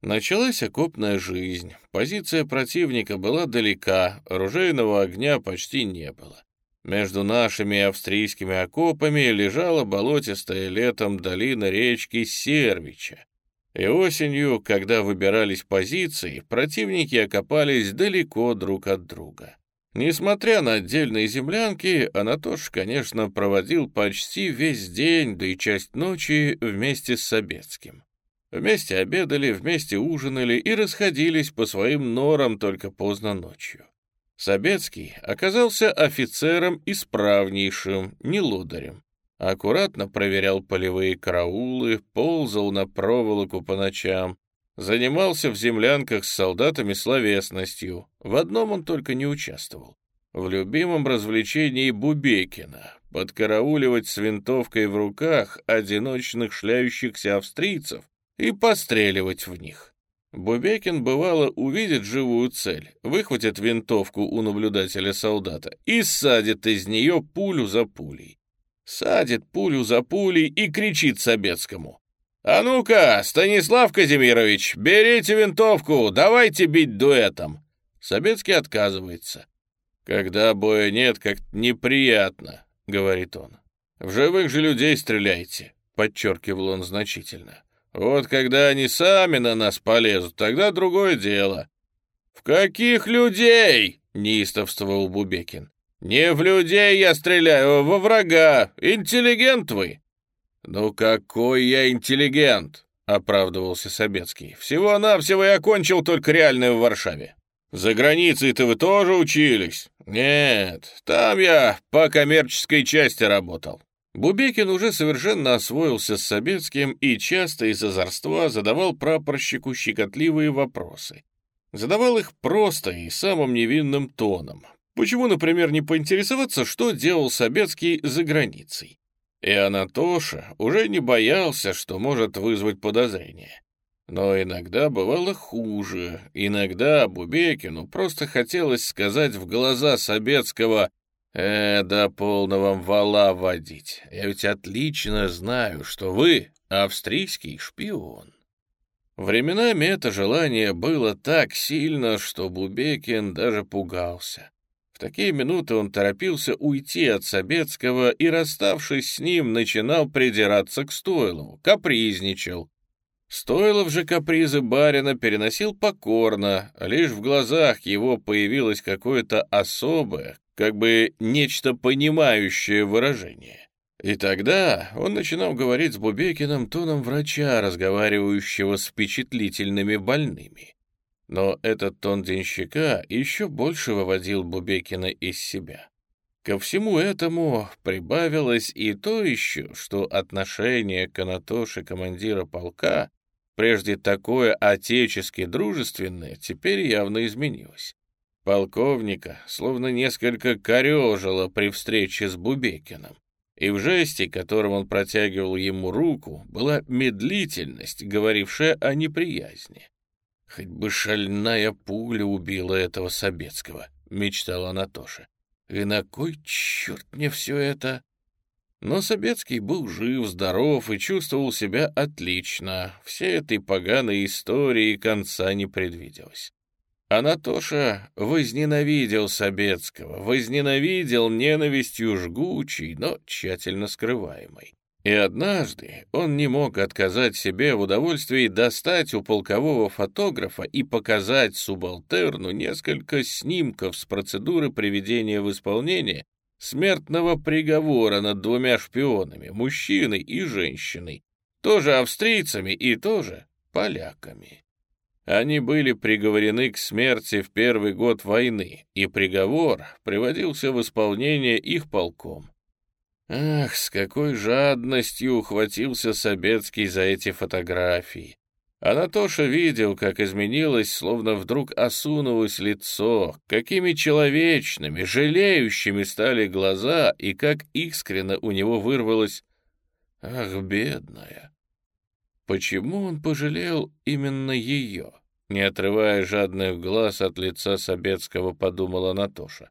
Началась окопная жизнь. Позиция противника была далека, оружейного огня почти не было. Между нашими австрийскими окопами лежала болотистая летом долина речки Сервича. И осенью, когда выбирались позиции, противники окопались далеко друг от друга. Несмотря на отдельные землянки, Анатош, конечно, проводил почти весь день, да и часть ночи вместе с Собецким. Вместе обедали, вместе ужинали и расходились по своим норам только поздно ночью. Собецкий оказался офицером исправнейшим, не лударем. Аккуратно проверял полевые караулы, ползал на проволоку по ночам, Занимался в землянках с солдатами словесностью. В одном он только не участвовал. В любимом развлечении Бубекина — подкарауливать с винтовкой в руках одиночных шляющихся австрийцев и постреливать в них. Бубекин, бывало, увидит живую цель, выхватит винтовку у наблюдателя солдата и садит из нее пулю за пулей. Садит пулю за пулей и кричит Собецкому. «А ну-ка, Станислав Казимирович, берите винтовку, давайте бить дуэтом!» Собецкий отказывается. «Когда боя нет, как неприятно», — говорит он. «В живых же людей стреляйте», — подчеркивал он значительно. «Вот когда они сами на нас полезут, тогда другое дело». «В каких людей?» — неистовствовал Бубекин. «Не в людей я стреляю, а во врага. Интеллигент вы!» «Ну какой я интеллигент!» — оправдывался Собецкий. «Всего-навсего я окончил только реальное в Варшаве. За границей-то вы тоже учились?» «Нет, там я по коммерческой части работал». Бубекин уже совершенно освоился с Собецким и часто из озорства задавал прапорщику щекотливые вопросы. Задавал их просто и самым невинным тоном. Почему, например, не поинтересоваться, что делал Собецкий за границей? И Анатоша уже не боялся, что может вызвать подозрение. Но иногда бывало хуже. Иногда Бубекину просто хотелось сказать в глаза Собецкого «Э, да полно вам вала водить. Я ведь отлично знаю, что вы австрийский шпион». Временами это желание было так сильно, что Бубекин даже пугался. В такие минуты он торопился уйти от Собецкого и, расставшись с ним, начинал придираться к Стойлову, капризничал. Стойлов же капризы барина переносил покорно, лишь в глазах его появилось какое-то особое, как бы нечто понимающее выражение. И тогда он начинал говорить с Бубекиным тоном врача, разговаривающего с впечатлительными больными. Но этот тон денщика еще больше выводил Бубекина из себя. Ко всему этому прибавилось и то еще, что отношение к Анатоше командира полка, прежде такое отечески дружественное, теперь явно изменилось. Полковника словно несколько корежило при встрече с Бубекиным, и в жесте, которым он протягивал ему руку, была медлительность, говорившая о неприязни. «Хоть бы шальная пуля убила этого Собецкого», — мечтала Анатоша. «И на кой черт мне все это?» Но Собецкий был жив, здоров и чувствовал себя отлично. Всей этой поганой истории конца не предвиделось. Анатоша возненавидел Собецкого, возненавидел ненавистью жгучей, но тщательно скрываемой. И однажды он не мог отказать себе в удовольствии достать у полкового фотографа и показать субалтерну несколько снимков с процедуры приведения в исполнение смертного приговора над двумя шпионами, мужчиной и женщиной, тоже австрийцами и тоже поляками. Они были приговорены к смерти в первый год войны, и приговор приводился в исполнение их полком. Ах, с какой жадностью ухватился Собецкий за эти фотографии. Анатоша видел, как изменилось, словно вдруг осунулось лицо, какими человечными, жалеющими стали глаза, и как искренно у него вырвалось «Ах, бедная!». Почему он пожалел именно ее? Не отрывая жадных глаз от лица Собецкого, подумал Анатоша.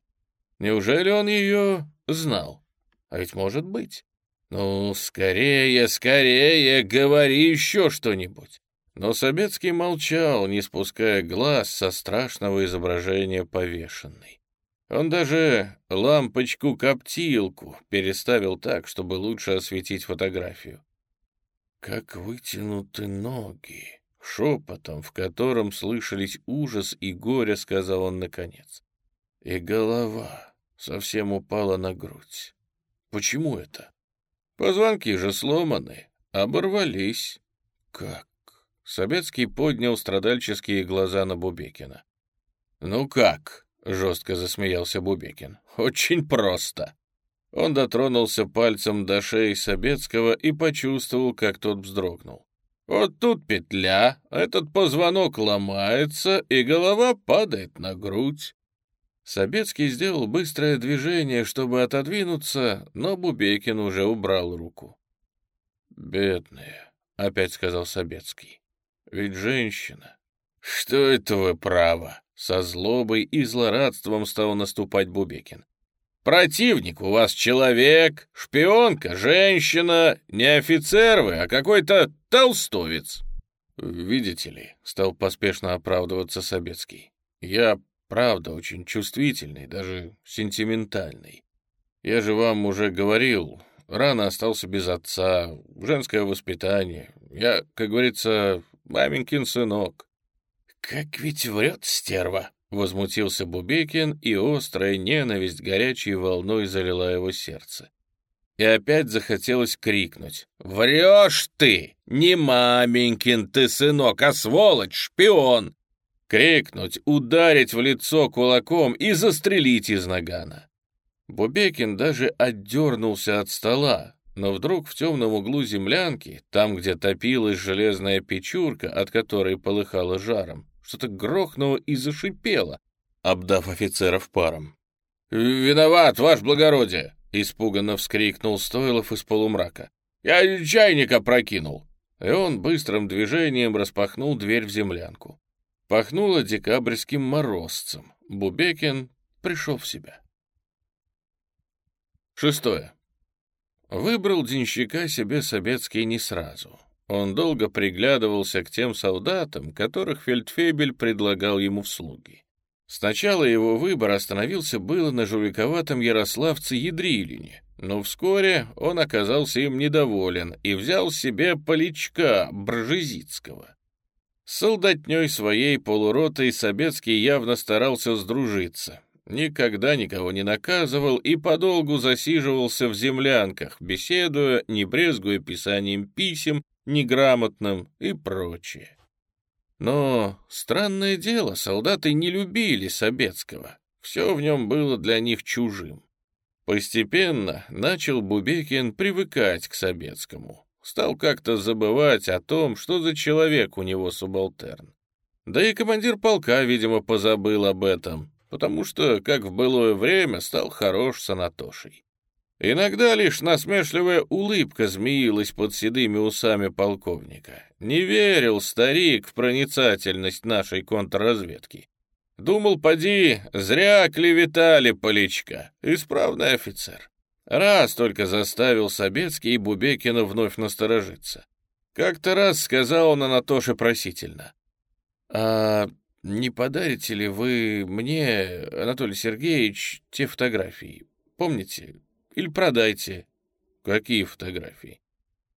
Неужели он ее знал? А ведь может быть. Ну, скорее, скорее, говори еще что-нибудь. Но Собецкий молчал, не спуская глаз со страшного изображения повешенной. Он даже лампочку-коптилку переставил так, чтобы лучше осветить фотографию. «Как вытянуты ноги!» Шепотом, в котором слышались ужас и горе, сказал он наконец. И голова совсем упала на грудь. Почему это? Позвонки же сломаны, оборвались. Как? Собецкий поднял страдальческие глаза на Бубекина. «Ну как?» — жестко засмеялся Бубекин. «Очень просто». Он дотронулся пальцем до шеи Собецкого и почувствовал, как тот вздрогнул. «Вот тут петля, этот позвонок ломается, и голова падает на грудь. Собецкий сделал быстрое движение, чтобы отодвинуться, но Бубекин уже убрал руку. «Бедная», — опять сказал Собецкий. «Ведь женщина». «Что это вы право?» — со злобой и злорадством стал наступать Бубекин. «Противник у вас человек, шпионка, женщина, не офицер вы, а какой-то толстовец». «Видите ли», — стал поспешно оправдываться Собецкий, — «я Правда, очень чувствительный, даже сентиментальный. Я же вам уже говорил, рано остался без отца, женское воспитание. Я, как говорится, маменькин сынок. Как ведь врет стерва, возмутился Бубекин, и острая ненависть горячей волной залила его сердце. И опять захотелось крикнуть. «Врешь ты! Не маменькин ты сынок, а сволочь, шпион! Крикнуть, ударить в лицо кулаком и застрелить из нагана. Бубекин даже отдернулся от стола, но вдруг в темном углу землянки, там, где топилась железная печурка, от которой полыхало жаром, что-то грохнуло и зашипело, обдав офицеров паром. «Виноват, ваше благородие!» — испуганно вскрикнул Стойлов из полумрака. «Я чайника прокинул!» И он быстрым движением распахнул дверь в землянку. Пахнуло декабрьским морозцем. Бубекин пришел в себя. Шестое. Выбрал денщика себе Собецкий не сразу. Он долго приглядывался к тем солдатам, которых Фельдфебель предлагал ему в слуги. Сначала его выбор остановился было на жуликоватом ярославце Ядрилине, но вскоре он оказался им недоволен и взял себе поличка Бржезицкого. С солдатней своей полуротой Собецкий явно старался сдружиться, никогда никого не наказывал и подолгу засиживался в землянках, беседуя, не брезгуя писанием писем, неграмотным и прочее. Но, странное дело, солдаты не любили Собецкого. Все в нем было для них чужим. Постепенно начал Бубекин привыкать к Собецкому. Стал как-то забывать о том, что за человек у него субалтерн. Да и командир полка, видимо, позабыл об этом, потому что, как в былое время, стал хорош с Анатошей. Иногда лишь насмешливая улыбка змеилась под седыми усами полковника. Не верил старик в проницательность нашей контрразведки. Думал, поди, зря клеветали Поличка, исправный офицер. Раз только заставил Собецкий и Бубекина вновь насторожиться. Как-то раз сказал он Анатоше просительно. «А не подарите ли вы мне, Анатолий Сергеевич, те фотографии? Помните, или продайте. Какие фотографии?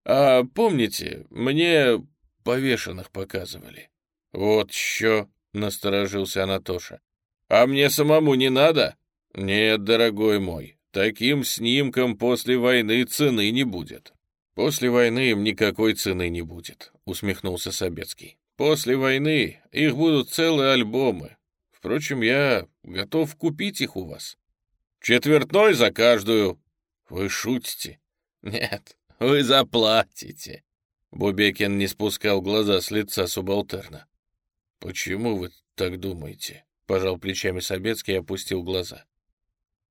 А помните, мне повешенных показывали. Вот еще, насторожился Анатоша. А мне самому не надо? Нет, дорогой мой, таким снимкам после войны цены не будет. После войны им никакой цены не будет, усмехнулся Собецкий. После войны их будут целые альбомы. Впрочем, я готов купить их у вас. Четвертной за каждую, «Вы шутите?» «Нет, вы заплатите». Бубекин не спускал глаза с лица субалтерна. «Почему вы так думаете?» — пожал плечами Собецкий и опустил глаза.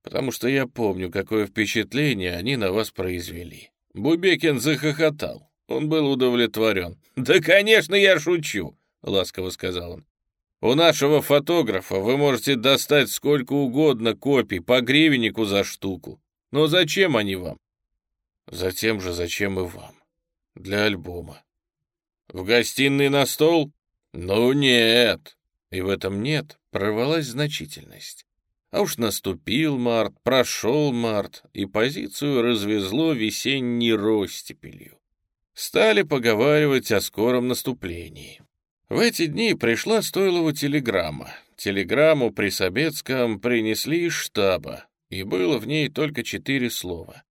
«Потому что я помню, какое впечатление они на вас произвели». Бубекин захохотал. Он был удовлетворен. «Да, конечно, я шучу», — ласково сказал он. «У нашего фотографа вы можете достать сколько угодно копий по гривеннику за штуку. Но зачем они вам? Затем же, зачем и вам. Для альбома. В гостиной на стол? Ну нет. И в этом нет прорвалась значительность. А уж наступил март, прошел март, и позицию развезло весенней ростепелью. Стали поговаривать о скором наступлении. В эти дни пришла Стойлова телеграмма. Телеграмму при Собецком принесли из штаба, и было в ней только четыре слова.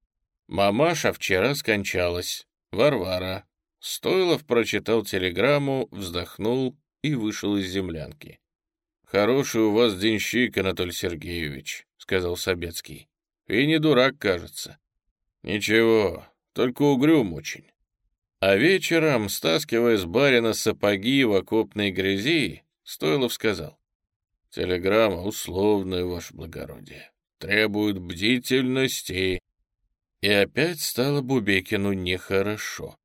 «Мамаша вчера скончалась. Варвара». Стойлов прочитал телеграмму, вздохнул и вышел из землянки. «Хороший у вас денщик, Анатолий Сергеевич», — сказал Собецкий. «И не дурак, кажется». «Ничего, только угрюм очень». А вечером, стаскивая с барина сапоги в окопной грязи, Стойлов сказал. «Телеграмма условная, ваше благородие требуют бдительности». И опять стало Бубекину нехорошо.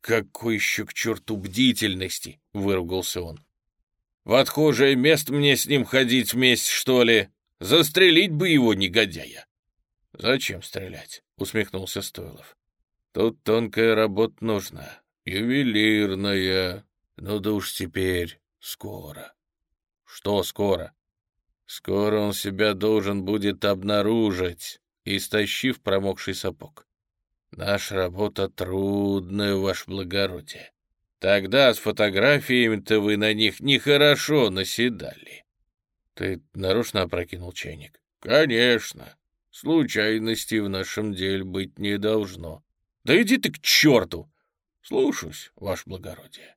«Какой еще к черту бдительности?» — выругался он. «В отхожее место мне с ним ходить вместе, что ли? Застрелить бы его, негодяя!» «Зачем стрелять?» — усмехнулся Стойлов. «Тут тонкая работа нужна, ювелирная. Ну да уж теперь скоро». «Что скоро?» Скоро он себя должен будет обнаружить, истощив промокший сапог. Наша работа трудная, ваше благородие. Тогда с фотографиями-то вы на них нехорошо наседали. Ты нарочно опрокинул чайник? Конечно. Случайностей в нашем деле быть не должно. Да иди ты к черту! Слушаюсь, ваше благородие.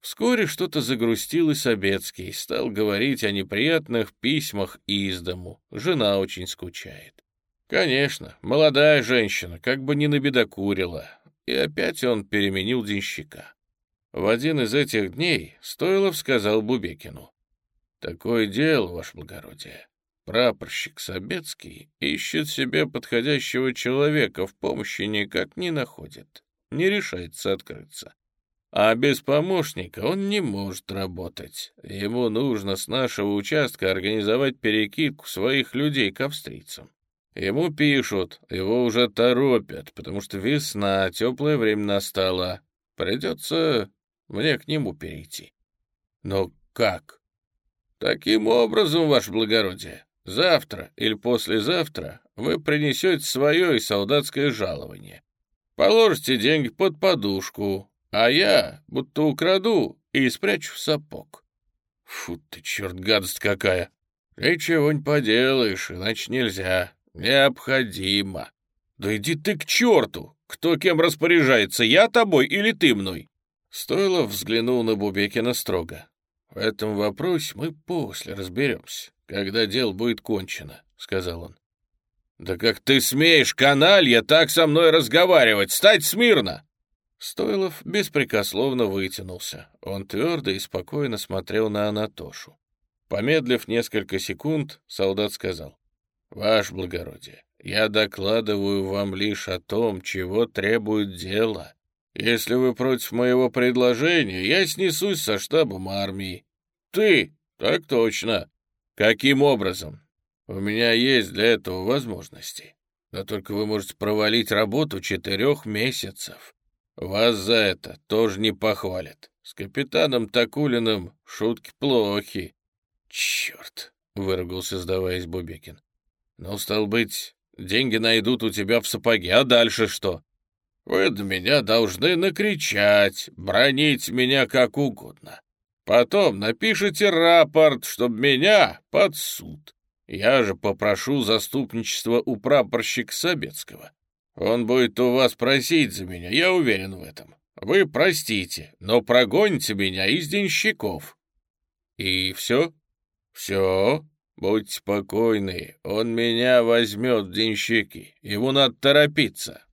Вскоре что-то загрустил и Собецкий, стал говорить о неприятных письмах из дому. Жена очень скучает. Конечно, молодая женщина, как бы не набедокурила. И опять он переменил денщика. В один из этих дней Стойлов сказал Бубекину. «Такое дело, ваше благородие. Прапорщик Собецкий ищет себе подходящего человека, в помощи никак не находит, не решается открыться. А без помощника он не может работать. Ему нужно с нашего участка организовать перекидку своих людей к австрийцам. Ему пишут, его уже торопят, потому что весна, теплое время настало. Придется мне к нему перейти. Но как? Таким образом, ваше благородие, завтра или послезавтра вы принесете свое и солдатское жалование. Положите деньги под подушку, а я будто украду и спрячу в сапог. Фу ты, черт, гадость какая! И чего не поделаешь, иначе нельзя. Необходимо. Да иди ты к черту! Кто кем распоряжается, я тобой или ты мной? Стоилов взглянул на Бубекина строго. «В этом вопросе мы после разберемся, когда дело будет кончено», — сказал он. «Да как ты смеешь, каналья, так со мной разговаривать? Стать смирно!» Стоилов беспрекословно вытянулся. Он твердо и спокойно смотрел на Анатошу. Помедлив несколько секунд, солдат сказал, «Ваше благородие, я докладываю вам лишь о том, чего требует дело. Если вы против моего предложения, я снесусь со штабом армии. Ты? Так точно. Каким образом? У меня есть для этого возможности. Но только вы можете провалить работу четырех месяцев. Вас за это тоже не похвалят. С капитаном Такулиным шутки плохи. Черт, выругался, сдаваясь Бубекин. Ну, стал быть, деньги найдут у тебя в сапоге, а дальше что? Вы до меня должны накричать, бронить меня как угодно. Потом напишите рапорт, чтобы меня под суд. Я же попрошу заступничество у прапорщика Собецкого. Он будет у вас просить за меня, я уверен в этом. Вы простите, но прогоните меня из денщиков. И все? Все. Будьте спокойны, он меня возьмет в денщики. Ему надо торопиться.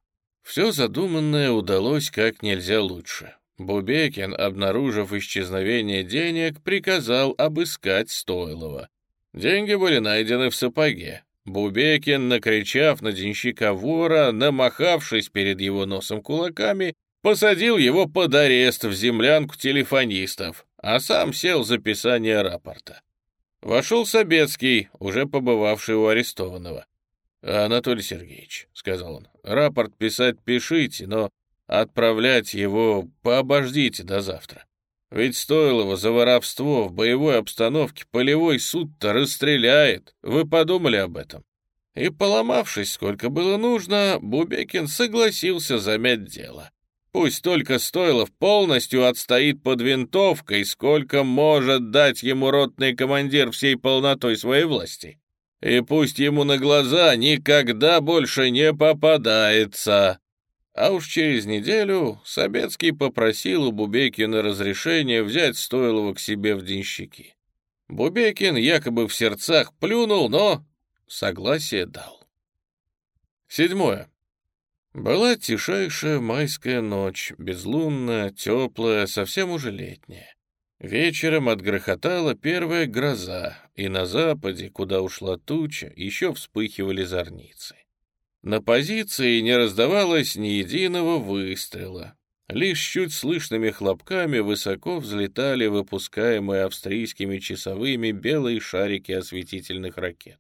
Все задуманное удалось как нельзя лучше. Бубекин, обнаружив исчезновение денег, приказал обыскать Стойлова. Деньги были найдены в сапоге. Бубекин, накричав на денщика вора, намахавшись перед его носом кулаками, посадил его под арест в землянку телефонистов, а сам сел за писание рапорта. Вошел Собецкий, уже побывавший у арестованного. «Анатолий Сергеевич», — сказал он, — «рапорт писать пишите, но отправлять его пообождите до завтра. Ведь Стоилова за воровство в боевой обстановке полевой суд-то расстреляет. Вы подумали об этом?» И, поломавшись сколько было нужно, Бубекин согласился замять дело. Пусть только Стоилов полностью отстоит под винтовкой, сколько может дать ему ротный командир всей полнотой своей власти и пусть ему на глаза никогда больше не попадается. А уж через неделю Собецкий попросил у Бубекина разрешения взять Стоилова к себе в денщики. Бубекин якобы в сердцах плюнул, но согласие дал. Седьмое. Была тишайшая майская ночь, безлунная, теплая, совсем уже летняя. Вечером отгрохотала первая гроза, и на западе, куда ушла туча, еще вспыхивали зорницы. На позиции не раздавалось ни единого выстрела. Лишь чуть слышными хлопками высоко взлетали выпускаемые австрийскими часовыми белые шарики осветительных ракет.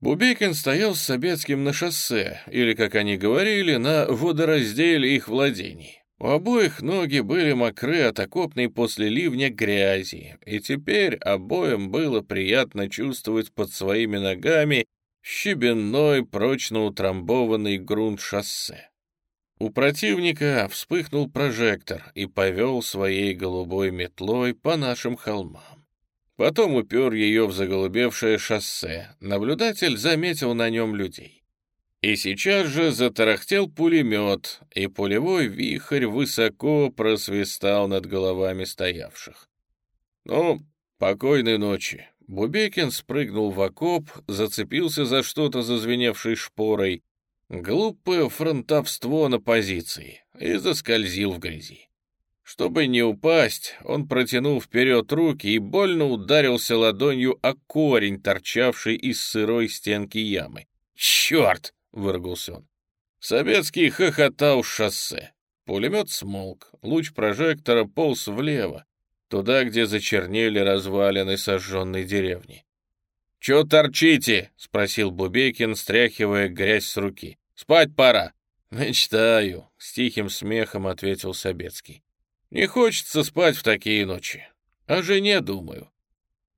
Бубекин стоял с Собецким на шоссе, или, как они говорили, на водоразделе их владений. У обоих ноги были мокры от окопной после ливня грязи, и теперь обоим было приятно чувствовать под своими ногами щебенной, прочно утрамбованный грунт шоссе. У противника вспыхнул прожектор и повел своей голубой метлой по нашим холмам. Потом упер ее в заголубевшее шоссе. Наблюдатель заметил на нем людей. И сейчас же затарахтел пулемет, и пулевой вихрь высоко просвистал над головами стоявших. «Ну, покойной ночи». Бубекин спрыгнул в окоп, зацепился за что-то зазвеневшей шпорой. Глупое фронтовство на позиции и заскользил в грязи. Чтобы не упасть, он протянул вперед руки и больно ударился ладонью о корень, торчавший из сырой стенки ямы. «Черт!» — выругался он. Собецкий хохотал шоссе. Пулемет смолк, луч прожектора полз влево, туда, где зачернели развалины сожженной деревни. «Чё торчите?» — спросил Бубекин, стряхивая грязь с руки. «Спать пора». «Мечтаю», — с тихим смехом ответил Собецкий. «Не хочется спать в такие ночи. О жене думаю».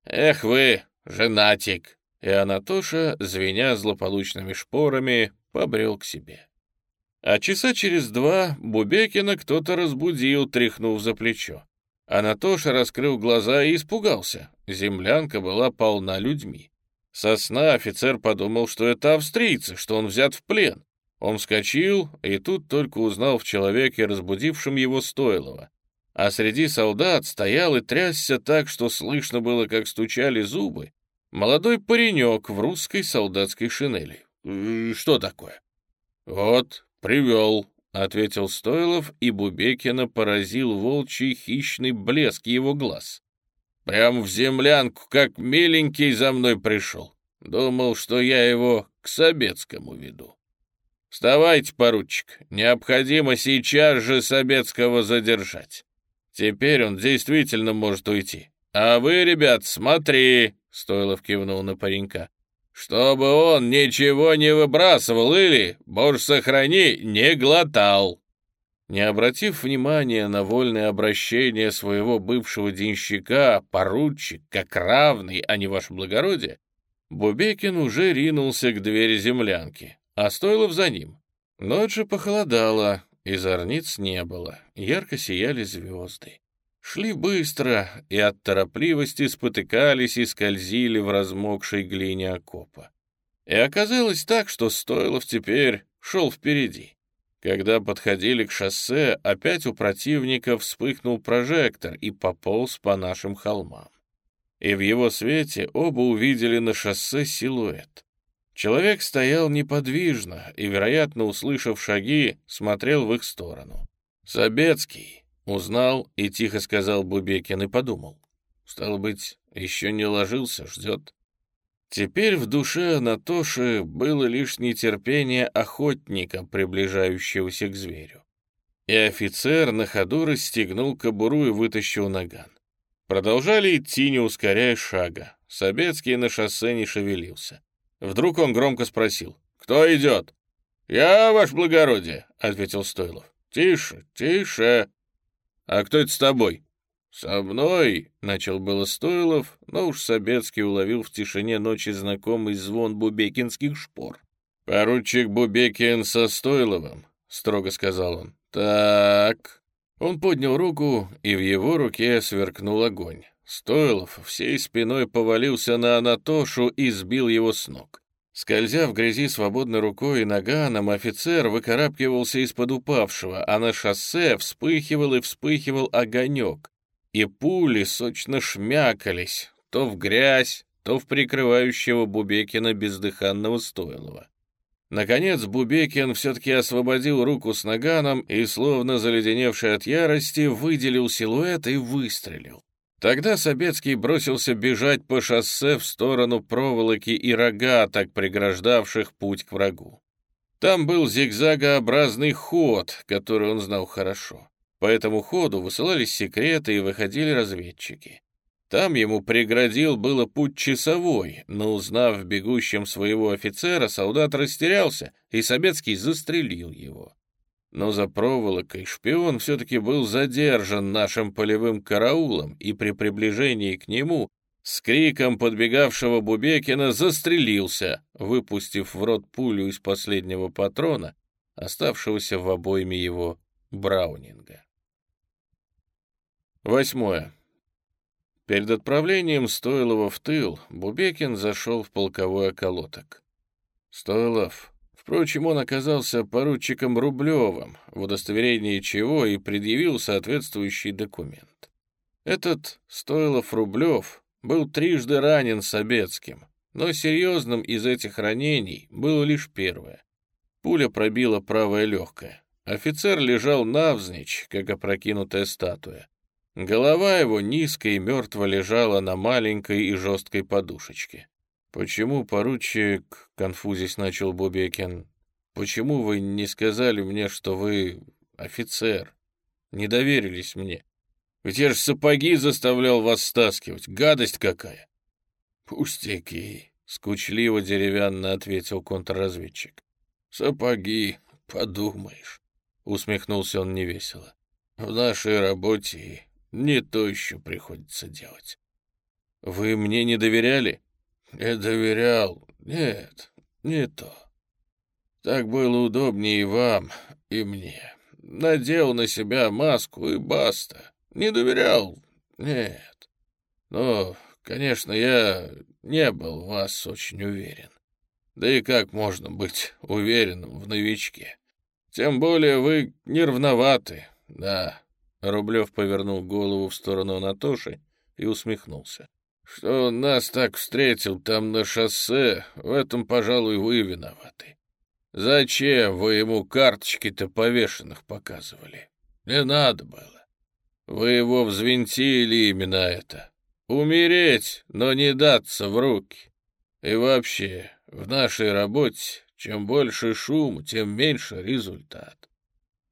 «Эх вы, женатик!» И Анатоша, звеня злополучными шпорами, побрел к себе. А часа через два Бубекина кто-то разбудил, тряхнув за плечо. Анатоша раскрыл глаза и испугался. Землянка была полна людьми. Со сна офицер подумал, что это австрийцы, что он взят в плен. Он вскочил, и тут только узнал в человеке, разбудившем его Стойлова. А среди солдат стоял и трясся так, что слышно было, как стучали зубы, молодой паренек в русской солдатской шинели. «Что такое?» «Вот, привел», — ответил Стойлов, и Бубекина поразил волчий хищный блеск его глаз. «Прям в землянку, как миленький, за мной пришел. Думал, что я его к Собецкому веду». «Вставайте, поручик, необходимо сейчас же Собецкого задержать. Теперь он действительно может уйти. А вы, ребят, смотри!» — Стойлов кивнул на паренька чтобы он ничего не выбрасывал или, боже сохрани, не глотал. Не обратив внимания на вольное обращение своего бывшего денщика, поручик, как равный, а не ваше благородие, Бубекин уже ринулся к двери землянки, а Стойлов за ним. Ночь же похолодала, и зорниц не было, ярко сияли звезды шли быстро и от торопливости спотыкались и скользили в размокшей глине окопа. И оказалось так, что Стойлов теперь шел впереди. Когда подходили к шоссе, опять у противника вспыхнул прожектор и пополз по нашим холмам. И в его свете оба увидели на шоссе силуэт. Человек стоял неподвижно и, вероятно, услышав шаги, смотрел в их сторону. Собецкий, Узнал и тихо сказал Бубекин и подумал. Стало быть, еще не ложился, ждет. Теперь в душе Анатоши было лишь нетерпение охотника, приближающегося к зверю. И офицер на ходу расстегнул кобуру и вытащил наган. Продолжали идти, не ускоряя шага. Собецкий на шоссе не шевелился. Вдруг он громко спросил. «Кто идет?» «Я, ваше благородие», — ответил Стойлов. «Тише, тише», «А кто это с тобой?» «Со мной», — начал было Стоилов, но уж Собецкий уловил в тишине ночи знакомый звон бубекинских шпор. «Поручик Бубекин со Стоиловым», — строго сказал он. «Так...» Он поднял руку, и в его руке сверкнул огонь. Стоилов всей спиной повалился на Анатошу и сбил его с ног. Скользя в грязи свободной рукой и наганом, офицер выкарабкивался из-под упавшего, а на шоссе вспыхивал и вспыхивал огонек, и пули сочно шмякались то в грязь, то в прикрывающего Бубекина бездыханного Стойлова. Наконец Бубекин все-таки освободил руку с наганом и, словно заледеневший от ярости, выделил силуэт и выстрелил. Тогда Собецкий бросился бежать по шоссе в сторону проволоки и рогаток, преграждавших путь к врагу. Там был зигзагообразный ход, который он знал хорошо. По этому ходу высылались секреты и выходили разведчики. Там ему преградил было путь часовой, но, узнав в бегущем своего офицера, солдат растерялся, и Собецкий застрелил его но за проволокой шпион все-таки был задержан нашим полевым караулом и при приближении к нему с криком подбегавшего Бубекина застрелился, выпустив в рот пулю из последнего патрона, оставшегося в обойме его Браунинга. Восьмое. Перед отправлением Стойлова в тыл Бубекин зашел в полковой околоток. «Стойлов, Впрочем, он оказался поручиком Рублевым, в удостоверении чего и предъявил соответствующий документ. Этот Стойлов Рублев был трижды ранен Собецким, но серьезным из этих ранений было лишь первое. Пуля пробила правое легкое. Офицер лежал навзничь, как опрокинутая статуя. Голова его низко и мертво лежала на маленькой и жесткой подушечке. «Почему, поручик, — конфузись начал Бубекин, — почему вы не сказали мне, что вы офицер? Не доверились мне? Ведь я же сапоги заставлял вас стаскивать. Гадость какая!» «Пустяки!» — скучливо деревянно ответил контрразведчик. «Сапоги, подумаешь!» — усмехнулся он невесело. «В нашей работе не то еще приходится делать». «Вы мне не доверяли?» «Не доверял. Нет, не то. Так было удобнее и вам, и мне. Надел на себя маску и баста. Не доверял? Нет. Но, конечно, я не был в вас очень уверен. Да и как можно быть уверенным в новичке? Тем более вы нервноваты, да. Рублев повернул голову в сторону Анатоши и усмехнулся. Что он нас так встретил там на шоссе, в этом, пожалуй, вы виноваты. Зачем вы ему карточки-то повешенных показывали? Не надо было. Вы его взвинтили именно это. Умереть, но не даться в руки. И вообще, в нашей работе, чем больше шум, тем меньше результат.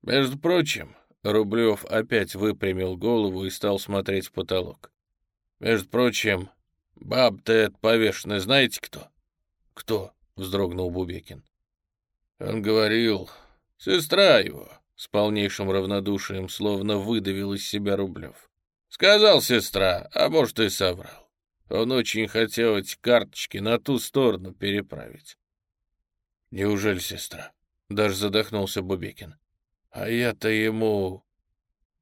Между прочим, Рублев опять выпрямил голову и стал смотреть в потолок. Между прочим, баб-то это повешенная знаете кто? Кто? Вздрогнул Бубекин. Он говорил, сестра его, с полнейшим равнодушием, словно выдавил из себя Рублев. Сказал сестра, а может и соврал. Он очень хотел эти карточки на ту сторону переправить. Неужели сестра? Даже задохнулся Бубекин. А я-то ему...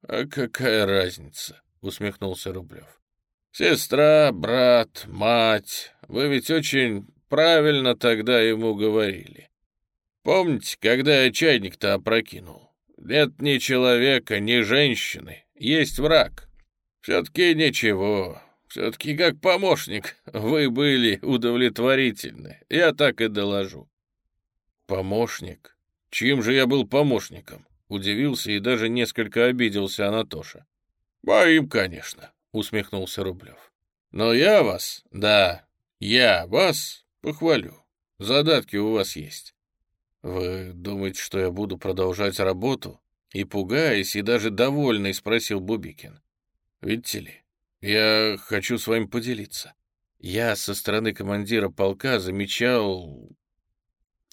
А какая разница? Усмехнулся Рублев. Сестра, брат, мать, вы ведь очень правильно тогда ему говорили. Помните, когда я чайник-то опрокинул? Нет ни человека, ни женщины, есть враг. Все-таки ничего, все-таки как помощник вы были удовлетворительны, я так и доложу. Помощник? Чьим же я был помощником? Удивился и даже несколько обиделся Анатоша. Моим, конечно усмехнулся Рублев. Но я вас, да, я вас похвалю. Задатки у вас есть. Вы думаете, что я буду продолжать работу? И пугаясь, и даже довольный, спросил Бубикин. Видите ли, я хочу с вами поделиться. Я со стороны командира полка замечал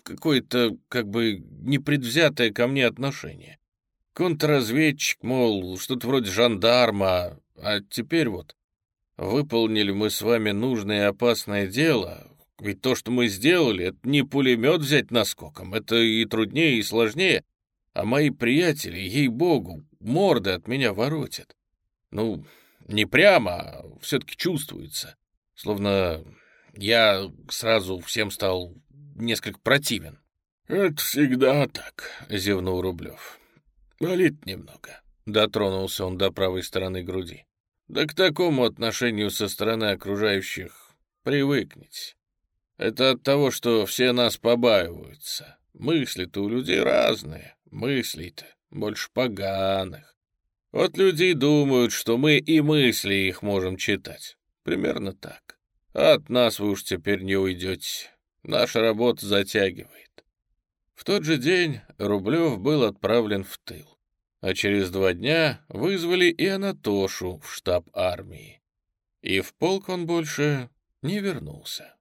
какое-то, как бы, непредвзятое ко мне отношение. Контрразведчик, мол, что-то вроде жандарма, а теперь вот, выполнили мы с вами нужное и опасное дело, ведь то, что мы сделали, это не пулемет взять наскоком, это и труднее, и сложнее, а мои приятели, ей-богу, морды от меня воротят. Ну, не прямо, а все-таки чувствуется, словно я сразу всем стал несколько противен. «Это всегда так», — зевнул Рублев. «Болит немного», — дотронулся он до правой стороны груди. Да к такому отношению со стороны окружающих привыкнете. Это от того, что все нас побаиваются. Мысли-то у людей разные, мысли-то больше поганых. Вот люди думают, что мы и мысли их можем читать. Примерно так. от нас вы уж теперь не уйдете. Наша работа затягивает. В тот же день Рублев был отправлен в тыл а через два дня вызвали и Анатошу в штаб армии. И в полк он больше не вернулся.